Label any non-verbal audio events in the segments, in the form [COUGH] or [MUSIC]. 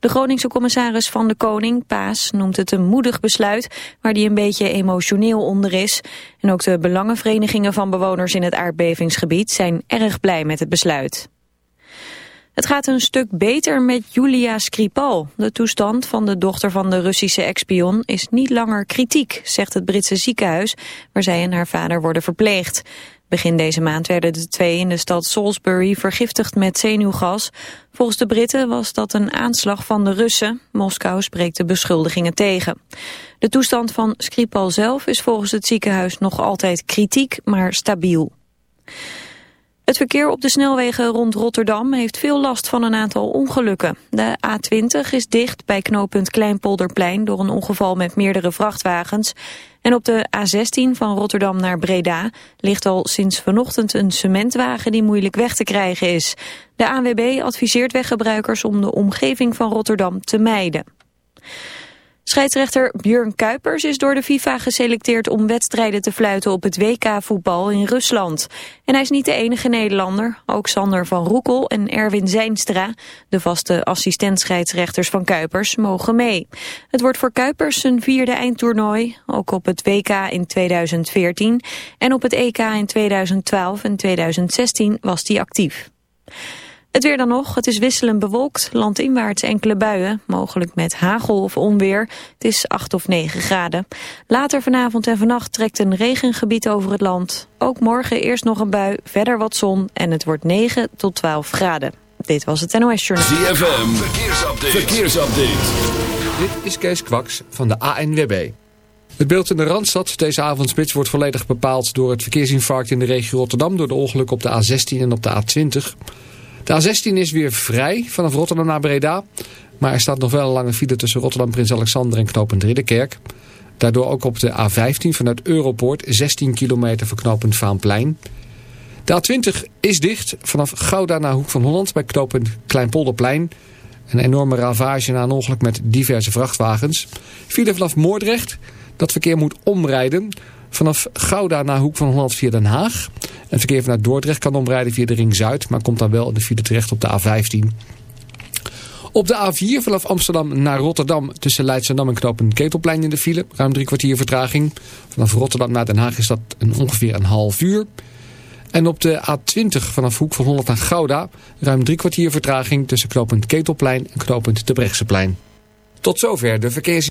De Groningse commissaris van de Koning, Paas, noemt het een moedig besluit waar hij een beetje emotioneel onder is. En ook de belangenverenigingen van bewoners in het aardbevingsgebied zijn erg blij met het besluit. Het gaat een stuk beter met Julia Skripal. De toestand van de dochter van de Russische expion is niet langer kritiek, zegt het Britse ziekenhuis, waar zij en haar vader worden verpleegd. Begin deze maand werden de twee in de stad Salisbury vergiftigd met zenuwgas. Volgens de Britten was dat een aanslag van de Russen. Moskou spreekt de beschuldigingen tegen. De toestand van Skripal zelf is volgens het ziekenhuis nog altijd kritiek, maar stabiel. Het verkeer op de snelwegen rond Rotterdam heeft veel last van een aantal ongelukken. De A20 is dicht bij knooppunt Kleinpolderplein door een ongeval met meerdere vrachtwagens. En op de A16 van Rotterdam naar Breda ligt al sinds vanochtend een cementwagen die moeilijk weg te krijgen is. De ANWB adviseert weggebruikers om de omgeving van Rotterdam te mijden. Scheidsrechter Björn Kuipers is door de FIFA geselecteerd om wedstrijden te fluiten op het WK-voetbal in Rusland. En hij is niet de enige Nederlander. Ook Sander van Roekel en Erwin Zijnstra, de vaste assistent-scheidsrechters van Kuipers, mogen mee. Het wordt voor Kuipers zijn vierde eindtoernooi, ook op het WK in 2014. En op het EK in 2012 en 2016 was hij actief. Het weer dan nog. Het is wisselend bewolkt. Landinwaarts enkele buien. Mogelijk met hagel of onweer. Het is 8 of 9 graden. Later vanavond en vannacht trekt een regengebied over het land. Ook morgen eerst nog een bui. Verder wat zon. En het wordt 9 tot 12 graden. Dit was het NOS Journal. ZFM. Verkeersupdate. Verkeersupdate. Dit is Kees Kwaks van de ANWB. Het beeld in de Randstad deze avondspits wordt volledig bepaald door het verkeersinfarct in de regio Rotterdam... door de ongeluk op de A16 en op de A20... De A16 is weer vrij vanaf Rotterdam naar Breda. Maar er staat nog wel een lange file tussen Rotterdam, Prins Alexander en Knopend Ridderkerk. Daardoor ook op de A15 vanuit Europoort 16 kilometer verknopend Vaanplein. De A20 is dicht vanaf Gouda naar Hoek van Holland bij knooppunt Kleinpolderplein. Een enorme ravage na een ongeluk met diverse vrachtwagens. File vanaf Moordrecht. Dat verkeer moet omrijden. Vanaf Gouda naar Hoek van Holland via Den Haag. En verkeer vanuit Dordrecht kan omrijden via de Ring Zuid, maar komt dan wel in de file terecht op de A15. Op de A4 vanaf Amsterdam naar Rotterdam tussen Leidschendam en Knopen Ketelplein in de file. Ruim drie kwartier vertraging. Vanaf Rotterdam naar Den Haag is dat een ongeveer een half uur. En op de A20 vanaf Hoek van Holland naar Gouda. Ruim drie kwartier vertraging tussen knooppunt Ketelplein en knooppunt de Brechtseplein. Tot zover de verkeers...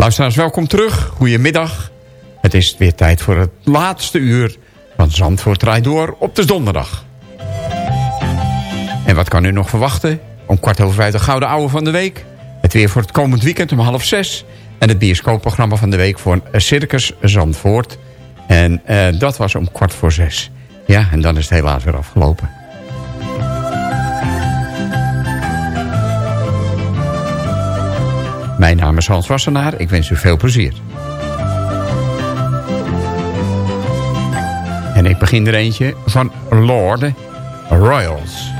Luisteraars, welkom terug. Goedemiddag. Het is weer tijd voor het laatste uur van Zandvoort Rijd Door op de donderdag. En wat kan u nog verwachten? Om kwart over vijf de Gouden Ouwe van de Week. Het weer voor het komend weekend om half zes. En het bioscoopprogramma van de week voor Circus Zandvoort. En uh, dat was om kwart voor zes. Ja, en dan is het helaas weer afgelopen. Mijn naam is Hans Wassenaar. Ik wens u veel plezier. En ik begin er eentje van Lord Royals.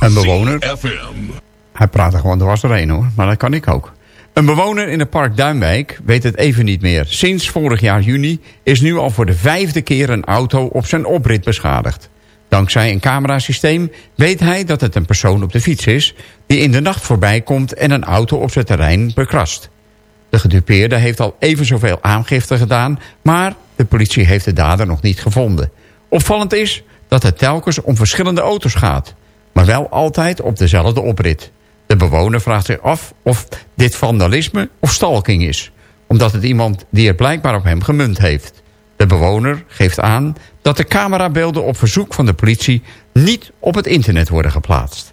Een bewoner. Hij praat er gewoon dwars doorheen hoor, maar dat kan ik ook. Een bewoner in het park Duinwijk weet het even niet meer. Sinds vorig jaar juni is nu al voor de vijfde keer een auto op zijn oprit beschadigd. Dankzij een camerasysteem weet hij dat het een persoon op de fiets is... die in de nacht voorbij komt en een auto op zijn terrein bekrast. De gedupeerde heeft al even zoveel aangifte gedaan... maar de politie heeft de dader nog niet gevonden. Opvallend is dat het telkens om verschillende auto's gaat... maar wel altijd op dezelfde oprit. De bewoner vraagt zich af of dit vandalisme of stalking is. Omdat het iemand die het blijkbaar op hem gemunt heeft. De bewoner geeft aan dat de camerabeelden op verzoek van de politie... niet op het internet worden geplaatst.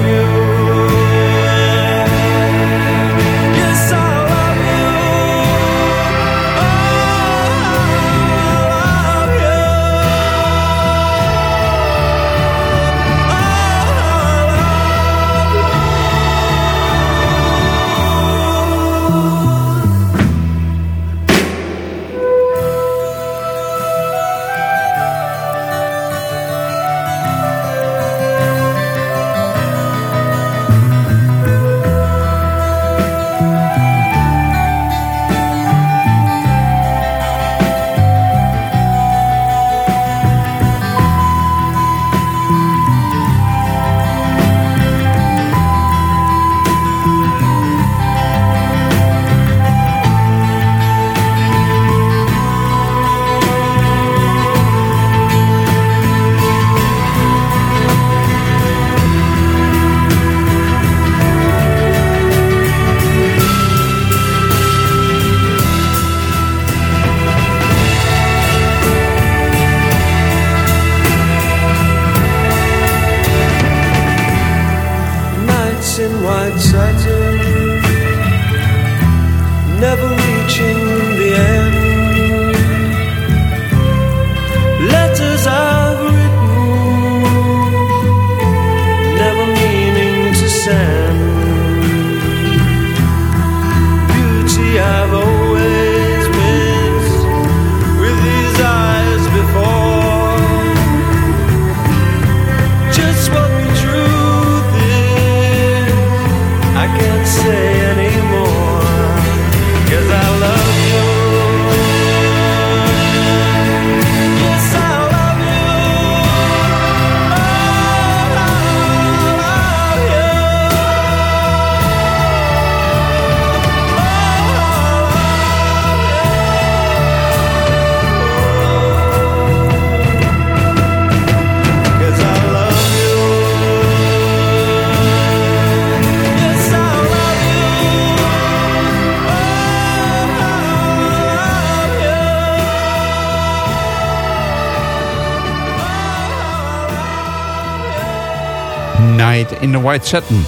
in the White Satin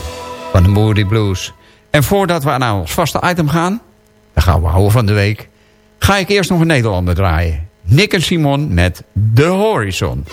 van de Moody Blues. En voordat we naar ons vaste item gaan, dan gaan we houden van de week, ga ik eerst nog een Nederlander draaien. Nick en Simon met The Horizon.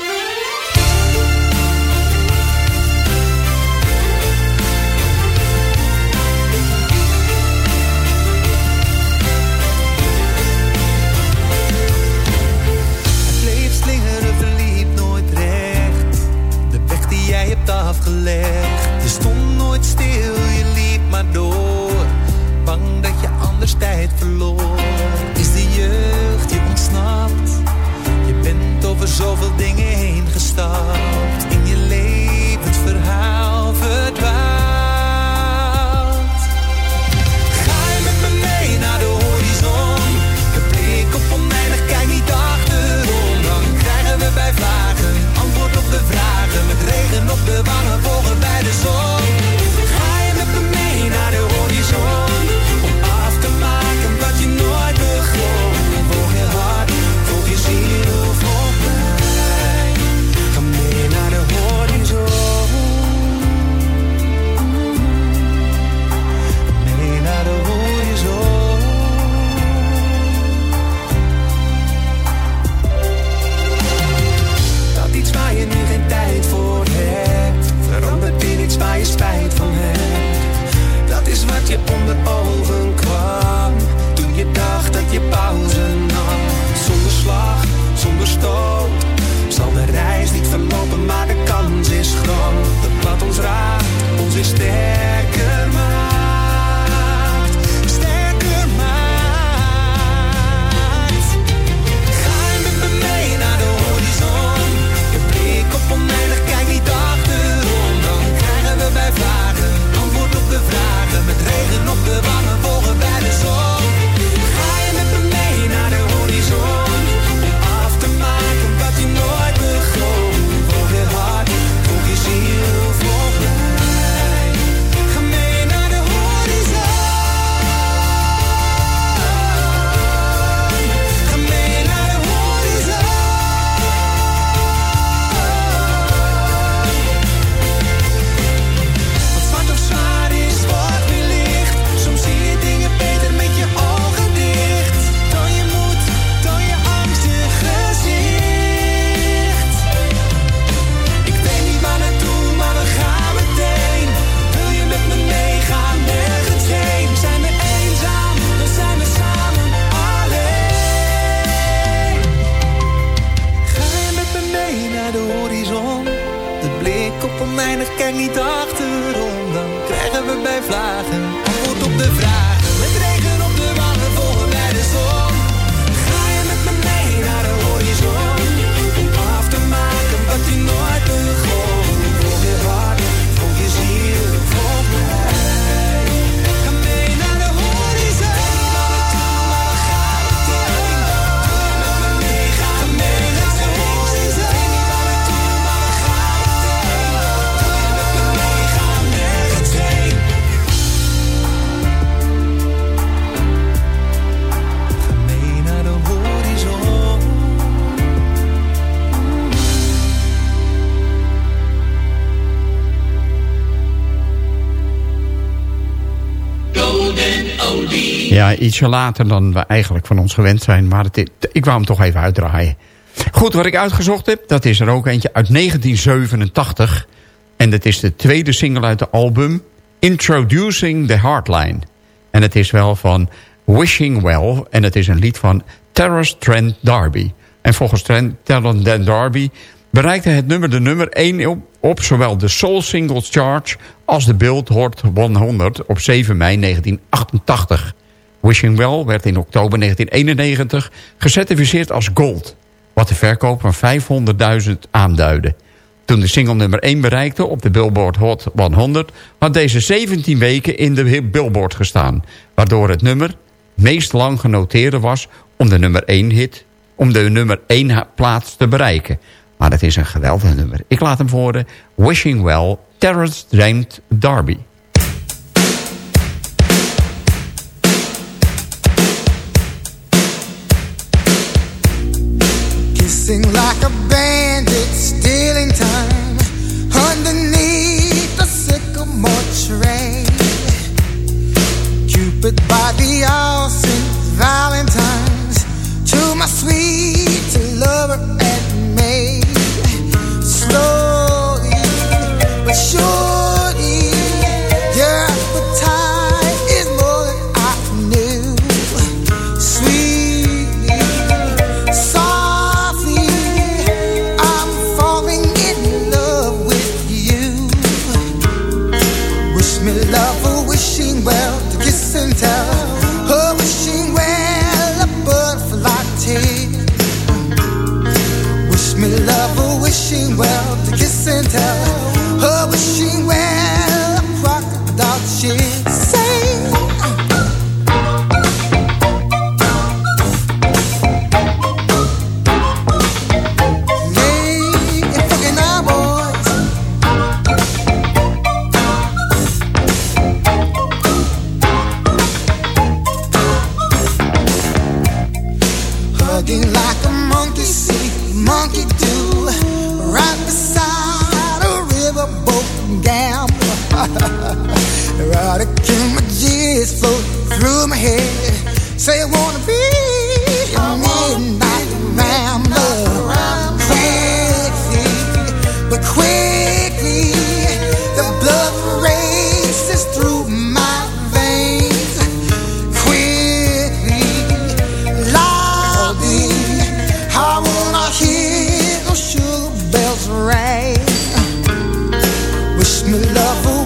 achterom, dan krijgen we bij vlagen antwoord op de vraag. Ietsje later dan we eigenlijk van ons gewend zijn. Maar ik wou hem toch even uitdraaien. Goed, wat ik uitgezocht heb, dat is er ook eentje uit 1987. En dat is de tweede single uit de album Introducing the Heartline. En het is wel van Wishing Well. En het is een lied van Terrence Trent D'Arby. En volgens Trent Trent D'Arby bereikte het nummer de nummer 1 op, op zowel de Soul Singles Chart als de Billboard 100 op 7 mei 1988. Wishing Well werd in oktober 1991 gecertificeerd als gold, wat de verkoop van 500.000 aanduidde. Toen de single nummer 1 bereikte op de Billboard Hot 100... had deze 17 weken in de Billboard gestaan... waardoor het nummer meest lang genoteerde was om de nummer 1 hit... om de nummer 1 ha- plaats te bereiken. Maar het is een geweldig nummer. Ik laat hem voor Wishing Well, Terrence James Darby. Kissing like a bandit, stealing time underneath the sycamore tree. Cupid by the all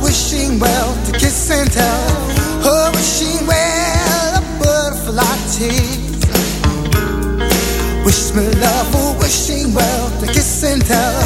wishing well, to kiss and tell. Wishing well, a. Wish me love, wishing well, to kiss and tell.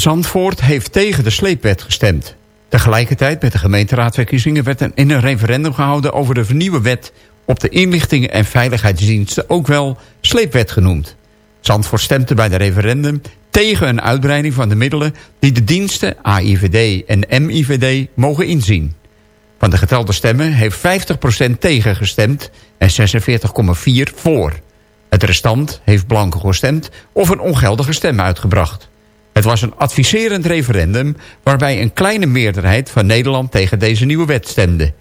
Zandvoort heeft tegen de sleepwet gestemd. Tegelijkertijd met de gemeenteraadsverkiezingen werd er in een referendum gehouden over de vernieuwde wet op de inlichtingen en veiligheidsdiensten, ook wel sleepwet genoemd. Zandvoort stemde bij de referendum tegen een uitbreiding van de middelen die de diensten AIVD en MIVD mogen inzien. Van de getelde stemmen heeft 50% tegen gestemd en 46,4 voor. Het restant heeft blanco gestemd of een ongeldige stem uitgebracht. Het was een adviserend referendum waarbij een kleine meerderheid van Nederland tegen deze nieuwe wet stemde.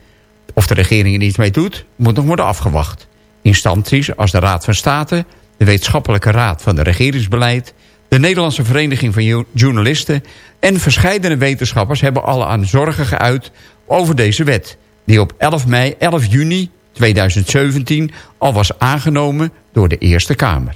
Of de regering er iets mee doet, moet nog worden afgewacht. Instanties als de Raad van State, de Wetenschappelijke Raad van de Regeringsbeleid... de Nederlandse Vereniging van Journalisten en verscheidene wetenschappers... hebben alle aan zorgen geuit over deze wet... die op 11, mei, 11 juni 2017 al was aangenomen door de Eerste Kamer.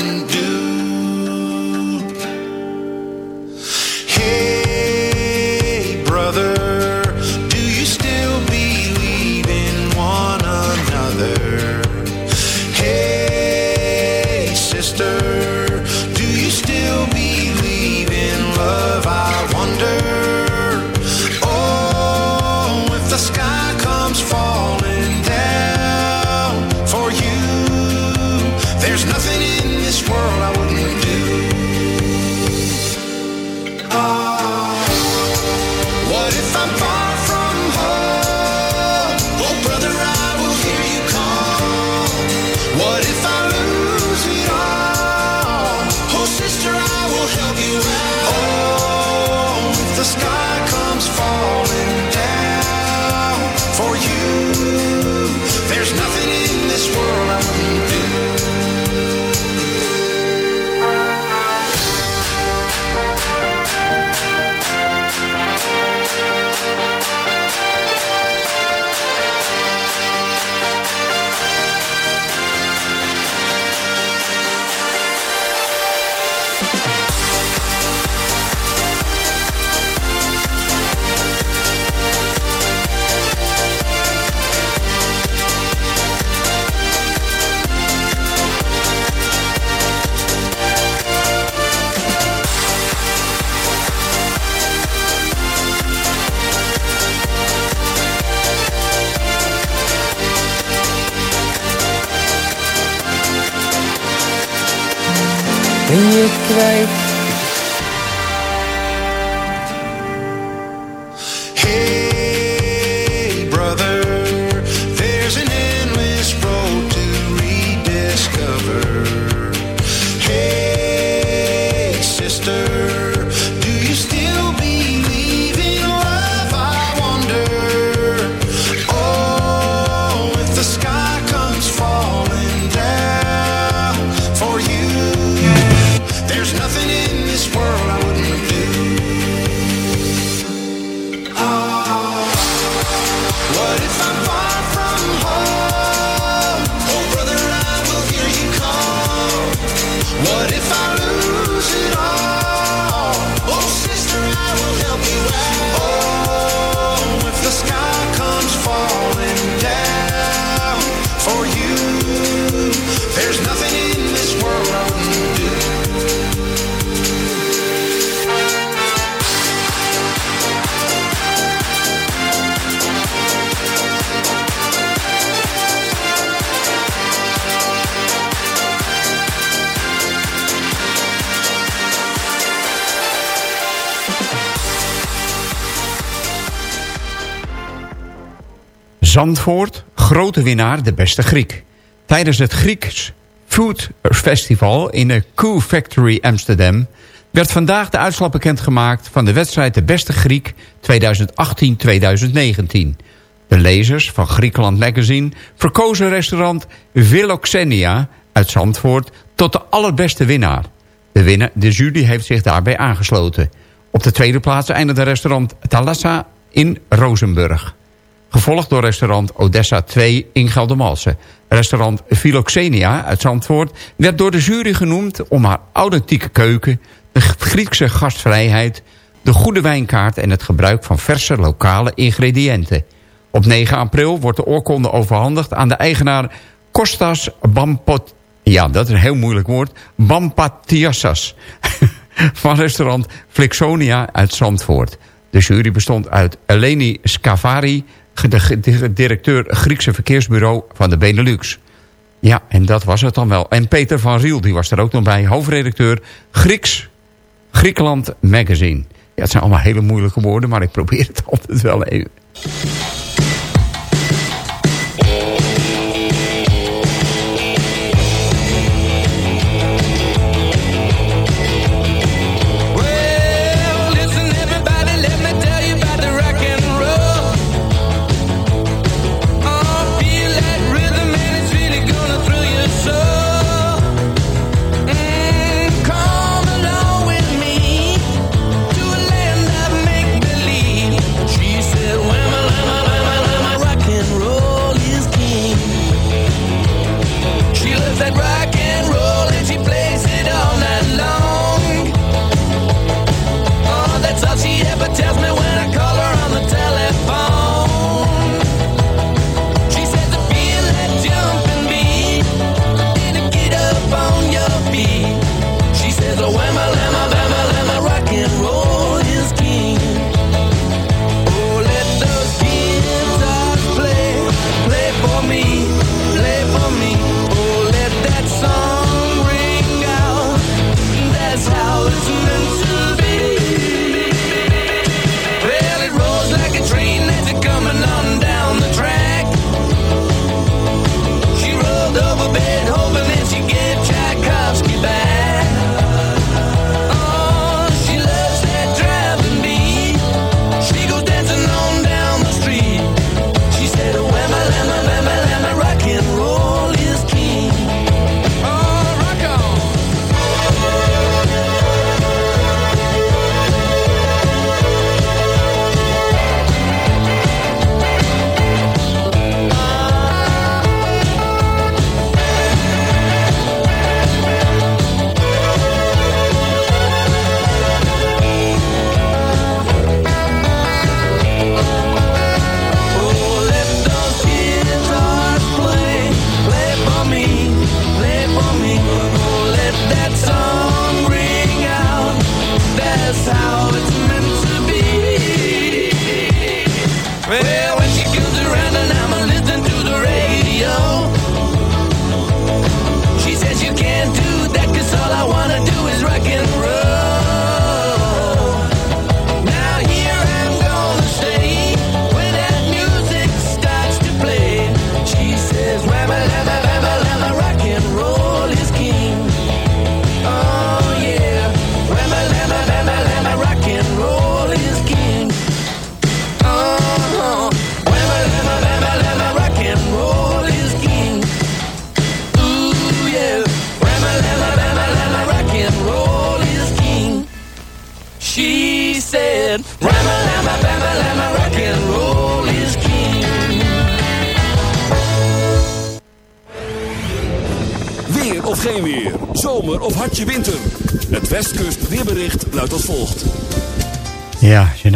Zandvoort, grote winnaar, de beste Griek. Tijdens het Grieks Food Festival in de Cool Factory Amsterdam... werd vandaag de uitslag bekendgemaakt van de wedstrijd De Beste Griek 2018-2019. De lezers van Griekenland Magazine verkozen restaurant Philoxenia uit Zandvoort... tot de allerbeste winnaar. De, winnaar, de jury heeft zich daarbij aangesloten. Op de tweede plaats eindigde restaurant Thalassa in Rozenburg. Gevolgd door restaurant Odessa 2 in Geldermalsen. Restaurant Philoxenia uit Zandvoort werd door de jury genoemd... om haar authentieke keuken, de Griekse gastvrijheid... de goede wijnkaart en het gebruik van verse lokale ingrediënten. Op 9 april wordt de oorkonde overhandigd aan de eigenaar Kostas Bampot... Ja, dat is een heel moeilijk woord. Bampatiassas. [LAUGHS] van restaurant Flixonia uit Zandvoort. De jury bestond uit Eleni Scavari de directeur Griekse verkeersbureau van de Benelux. Ja, en dat was het dan wel. En Peter van Riel, die was er ook nog bij, hoofdredacteur Grieks, Griekenland Magazine. Ja, het zijn allemaal hele moeilijke woorden, maar ik probeer het [LAUGHS] altijd wel even.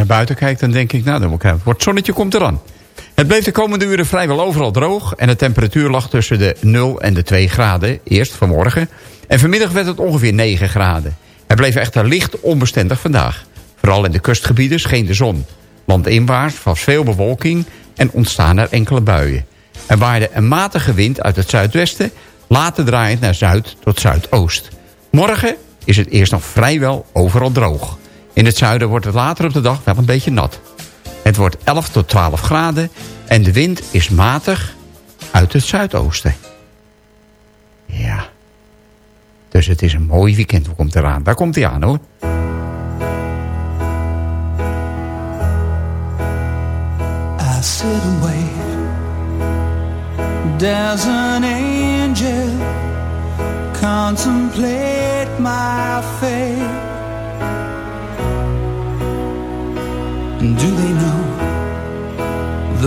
Buiten kijkt, dan denk ik, nou, dan het wordt zonnetje komt eraan. Het bleef de komende uren vrijwel overal droog... en de temperatuur lag tussen de 0 en de 2 graden, eerst vanmorgen. En vanmiddag werd het ongeveer 9 graden. Het bleef echter licht onbestendig vandaag. Vooral in de kustgebieden scheen de zon. Landinwaarts was veel bewolking en ontstaan er enkele buien. Er waaide een matige wind uit het zuidwesten... later draaiend naar zuid tot zuidoost. Morgen is het eerst nog vrijwel overal droog. In het zuiden wordt het later op de dag wel een beetje nat. Het wordt 11 tot 12 graden en de wind is matig uit het zuidoosten. Ja. Dus het is een mooi weekend. Hoe komt eraan? Daar komt hij aan hoor. I sit and wait. There's an angel contemplate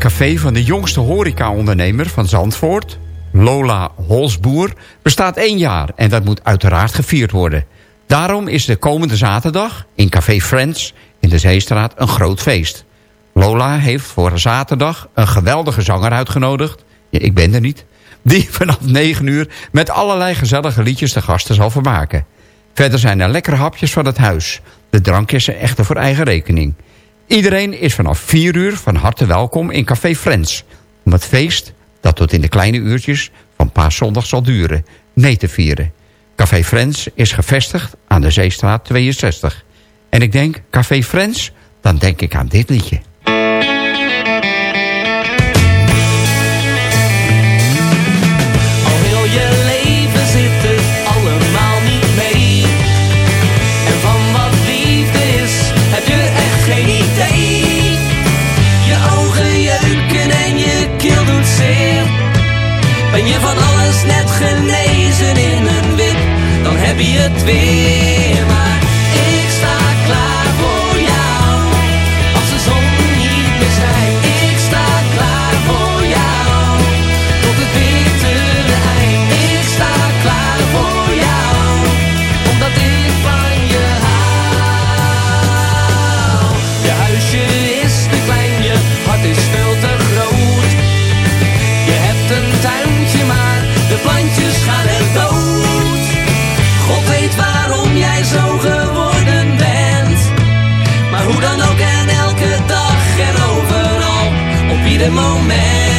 café van de jongste horeca-ondernemer van Zandvoort, Lola Holsboer, bestaat één jaar en dat moet uiteraard gevierd worden. Daarom is de komende zaterdag in Café Friends in de Zeestraat een groot feest. Lola heeft voor zaterdag een geweldige zanger uitgenodigd, ik ben er niet, die vanaf 9 uur met allerlei gezellige liedjes de gasten zal vermaken. Verder zijn er lekkere hapjes van het huis. De drankjes zijn echter voor eigen rekening. Iedereen is vanaf 4 uur van harte welkom in Café Friends. Om het feest, dat tot in de kleine uurtjes van paaszondag zal duren, mee te vieren. Café Friends is gevestigd aan de Zeestraat 62. En ik denk, Café Friends, dan denk ik aan dit liedje. Dan heb je het weer. moment.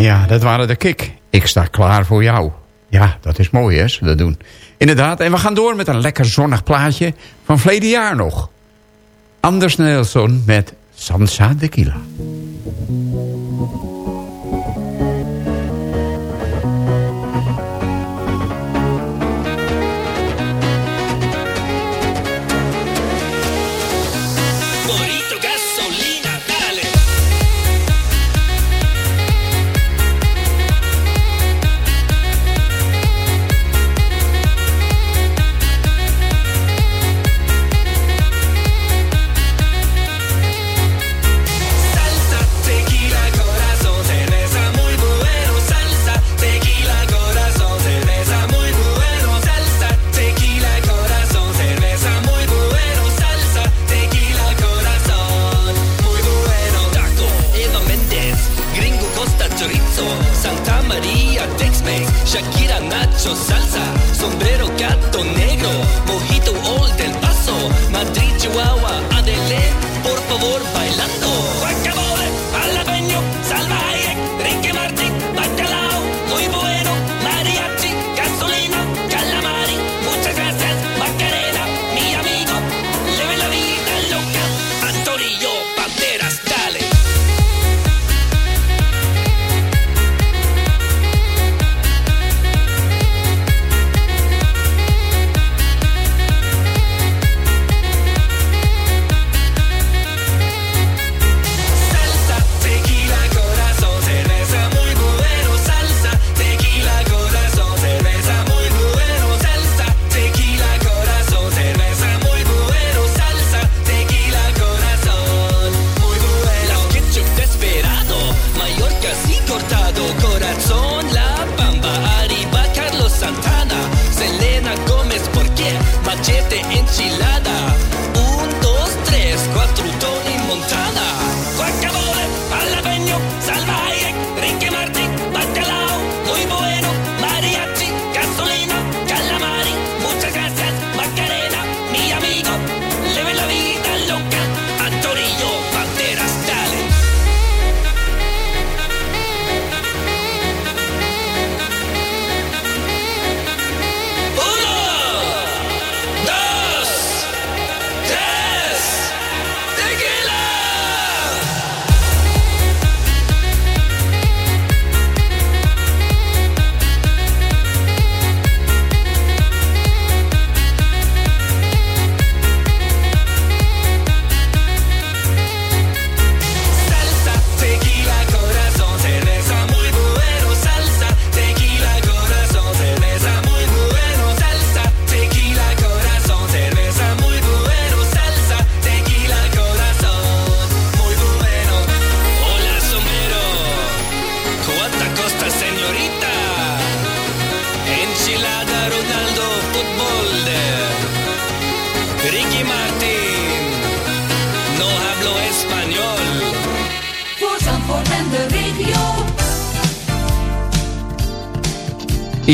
Ja, dat waren de kick. Ik sta klaar voor jou. Ja, dat is mooi hè, ze dat doen. Inderdaad, en we gaan door met een lekker zonnig plaatje van verleden jaar nog. Anders Nelson met Sansa Tequila.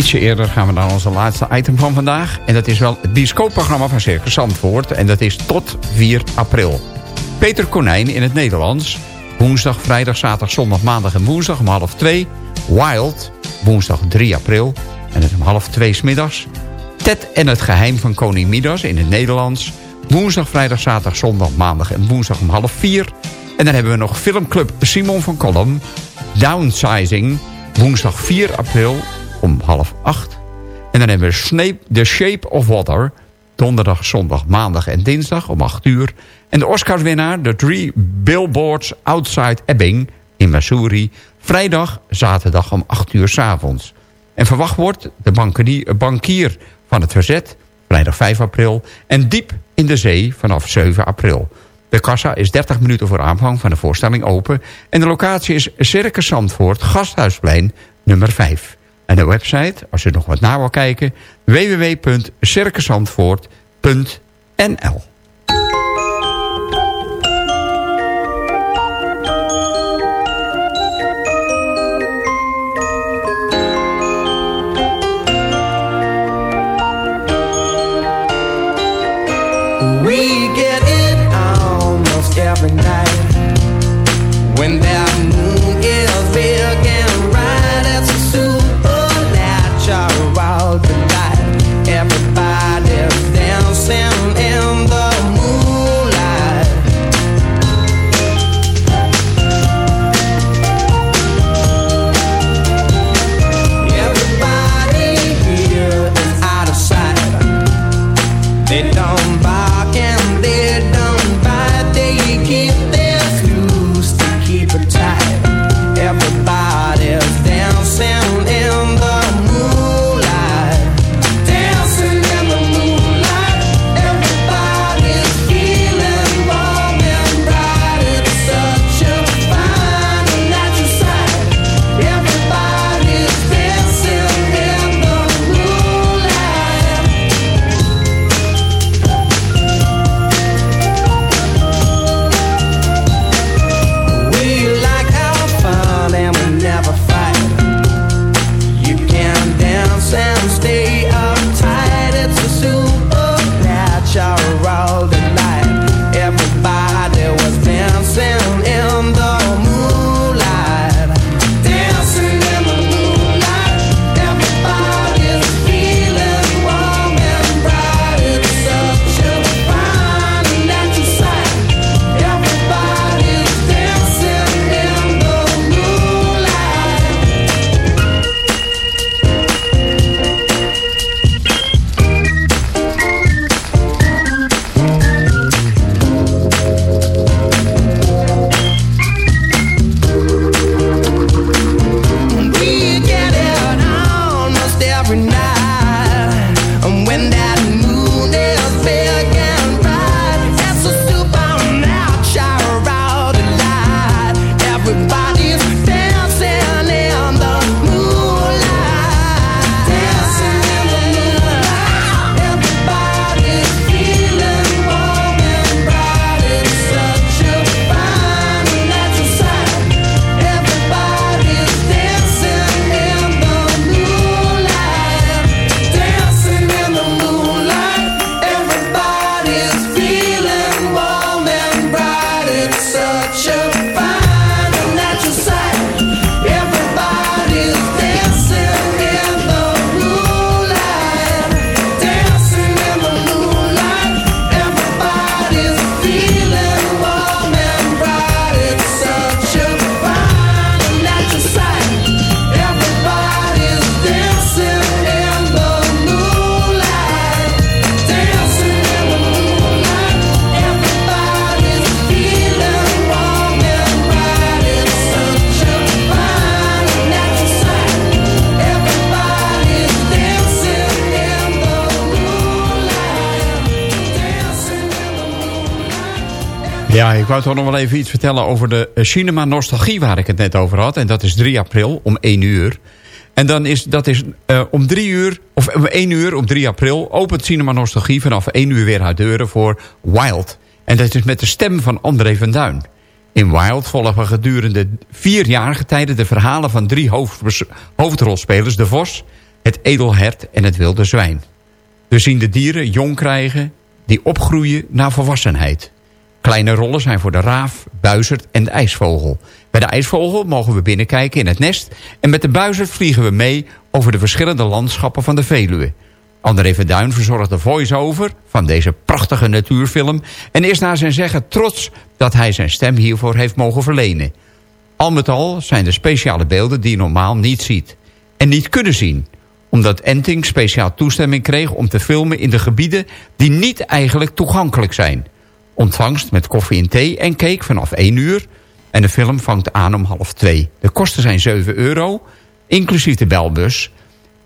Ietsje eerder gaan we naar onze laatste item van vandaag. En dat is wel het bioscoopprogramma van Circus Zandvoort. En dat is tot 4 april. Peter Konijn in het Nederlands. Woensdag, vrijdag, zaterdag, zondag, maandag en woensdag om half 2. Wild, woensdag 3 april. En het om half 2 smiddags. Ted en het geheim van koning Midas in het Nederlands. Woensdag, vrijdag, zaterdag, zondag, maandag en woensdag om half 4. En dan hebben we nog filmclub Simon van Kolm. Downsizing, woensdag 4 april om half 8. En dan hebben we Snape, The Shape of Water. Donderdag, zondag, maandag en dinsdag om 8 uur. En de Oscarswinnaar, de Three Billboards Outside Ebbing in Missouri. Vrijdag, zaterdag om 8 uur s avonds. En verwacht wordt de bankier, bankier van het verzet, vrijdag 5 april. En diep in de zee vanaf 7 april. De kassa is 30 minuten voor aanvang van de voorstelling open. En de locatie is Circus Zandvoort, Gasthuisplein, nummer 5. En de website, als u nog wat na wil kijken... www.circuszandvoort.nl We get ik wou toch nog wel even iets vertellen over de eh, Cinema Nostalgie waar ik het net over had. En dat is 3 april om 1 uur. En dan is dat is eh, om 3 uur, of om 1 uur op 3 april... opent Cinema Nostalgie vanaf 1 uur weer haar deuren voor Wild. En dat is met de stem van André van Duin. In Wild volgen we gedurende vierjarige tijden de verhalen van drie hoofd- hoofdrolspelers. De Vos, het edelhert en het wilde zwijn. We zien de dieren jong krijgen die opgroeien naar volwassenheid. Kleine rollen zijn voor de raaf, buizerd en de ijsvogel. Bij de ijsvogel mogen we binnenkijken in het nest... en met de buizerd vliegen we mee over de verschillende landschappen van de Veluwe. André Verduin verzorgt de voice-over van deze prachtige natuurfilm... en is naar zijn zeggen trots dat hij zijn stem hiervoor heeft mogen verlenen. Al met al zijn de speciale beelden die je normaal niet ziet. En niet kunnen zien omdat Enting speciaal toestemming kreeg om te filmen in de gebieden die niet eigenlijk toegankelijk zijn. Ontvangst met koffie en thee en cake vanaf 1 uur. En de film vangt aan om half 2. De kosten zijn 7 euro, inclusief de belbus.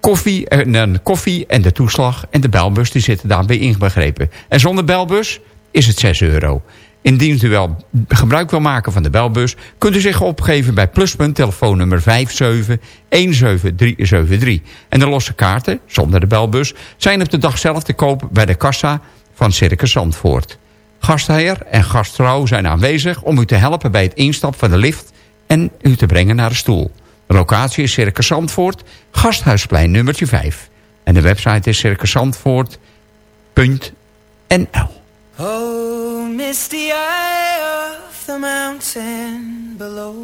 Koffie, en, koffie en de toeslag en de belbus die zitten daarbij inbegrepen. En zonder belbus is het 6 euro. Indien u wel gebruik wil maken van de belbus... kunt u zich opgeven bij Pluspunt telefoonnummer 5717373. En de losse kaarten, zonder de belbus... zijn op de dag zelf te koop bij de kassa van Circus Zandvoort. Gastheer en gastvrouw zijn aanwezig om u te helpen bij het instappen van de lift... en u te brengen naar de stoel. De locatie is Circus Zandvoort, Gasthuisplein nummertje 5. En de website is circuszandvoort.nl. Oh, misty eye of the mountain below.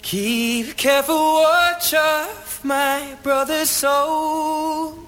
Keep careful watch of my brother's souls.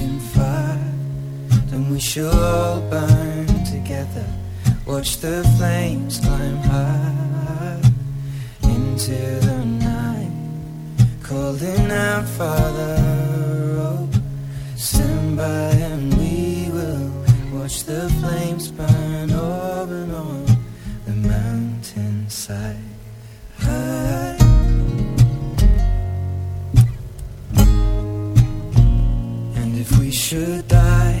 then we shall all burn together. Watch the flames climb high into the night, calling out, Father, oh, stand by and we will watch the flames burn over on the mountainside. High. And if we should die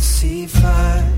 see fire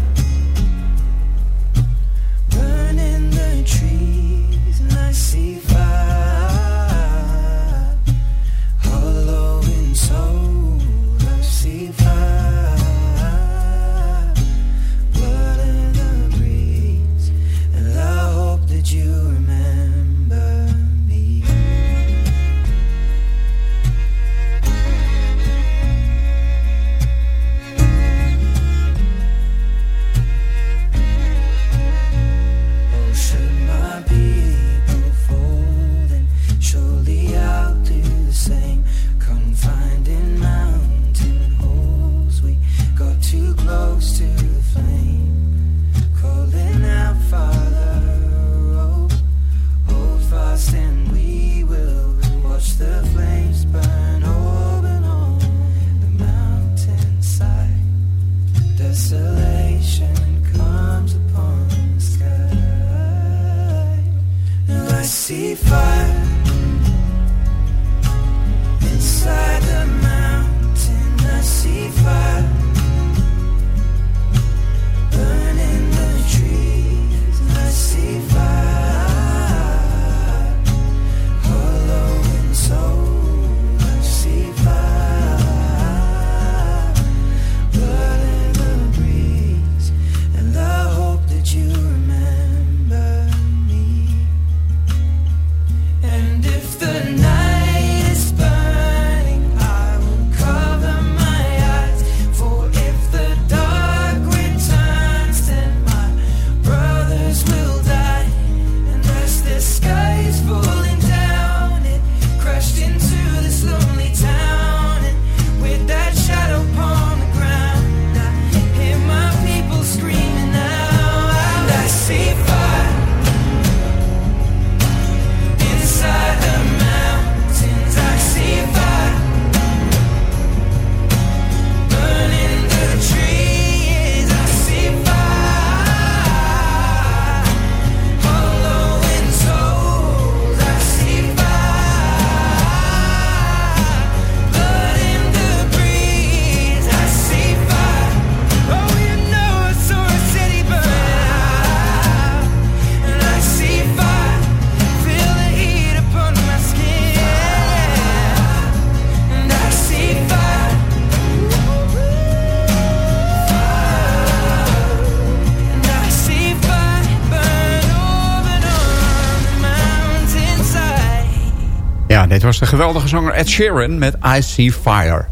Het was de geweldige zanger Ed Sheeran met I See Fire.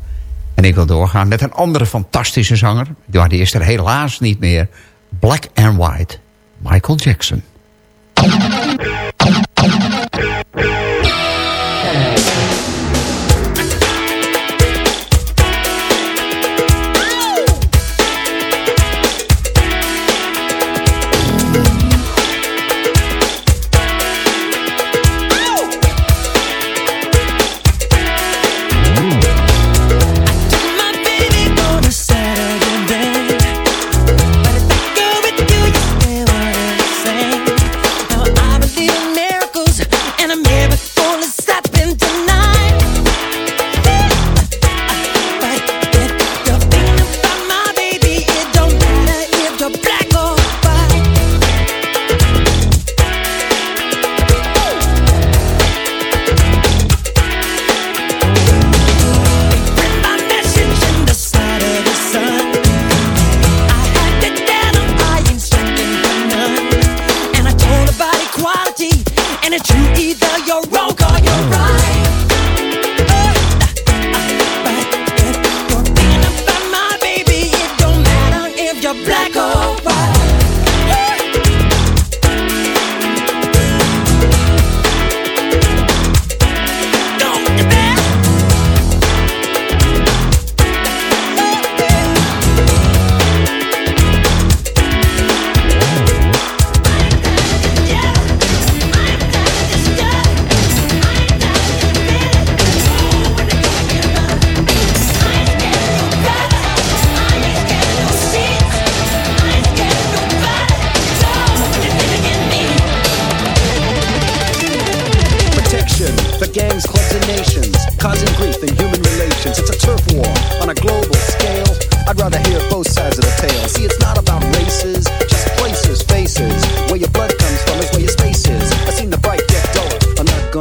En ik wil doorgaan met een andere fantastische zanger. Maar die is er helaas niet meer. Black and White, Michael Jackson.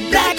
black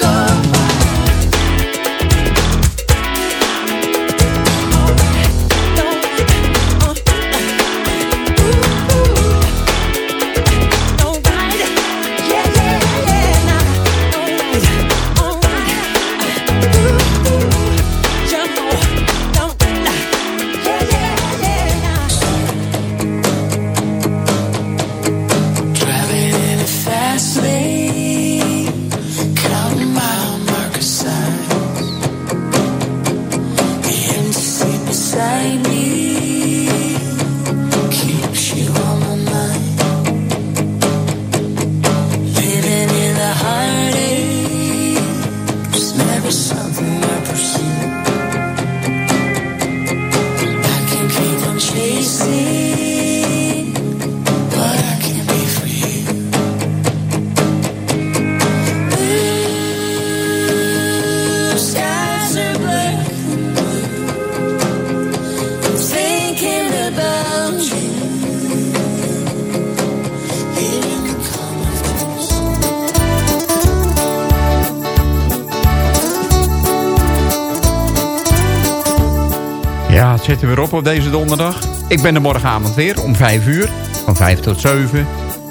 plaat zetten weer op op deze donderdag. Ik ben er morgenavond weer om 5 uur. Van 5 tot 7.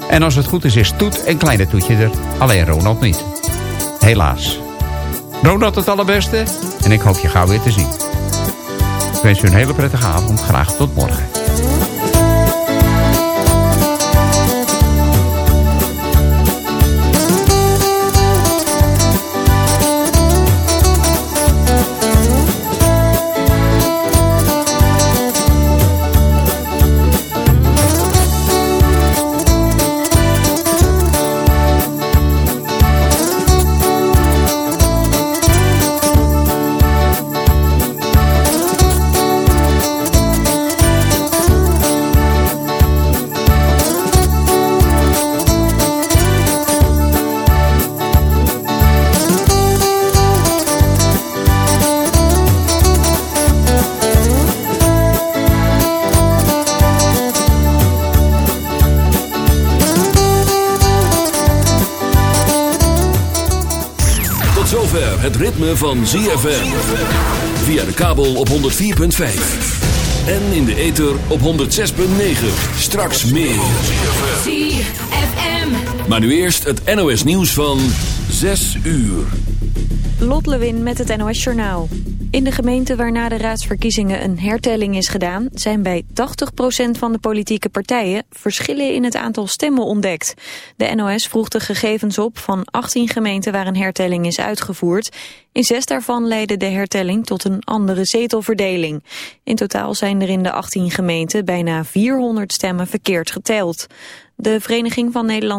En als het goed is, is Toet en Kleine Toetje er. Alleen Ronald niet. Helaas. Ronald het allerbeste. En ik hoop je gauw weer te zien. Ik wens je een hele prettige avond. Graag tot morgen. Ritme van ZFM. Via de kabel op 104.5. En in de ether op 106.9. Straks meer. ZFM. Maar nu eerst het NOS nieuws van 6 uur. Lot Lewin met het NOS Journaal. In de gemeente waar na de raadsverkiezingen een hertelling is gedaan... zijn bij 80% van de politieke partijen verschillen in het aantal stemmen ontdekt. De NOS vroeg de gegevens op van 18 gemeenten waar een hertelling is uitgevoerd. In zes daarvan leidde de hertelling tot een andere zetelverdeling. In totaal zijn er in de 18 gemeenten bijna 400 stemmen verkeerd geteld. De Vereniging van Nederland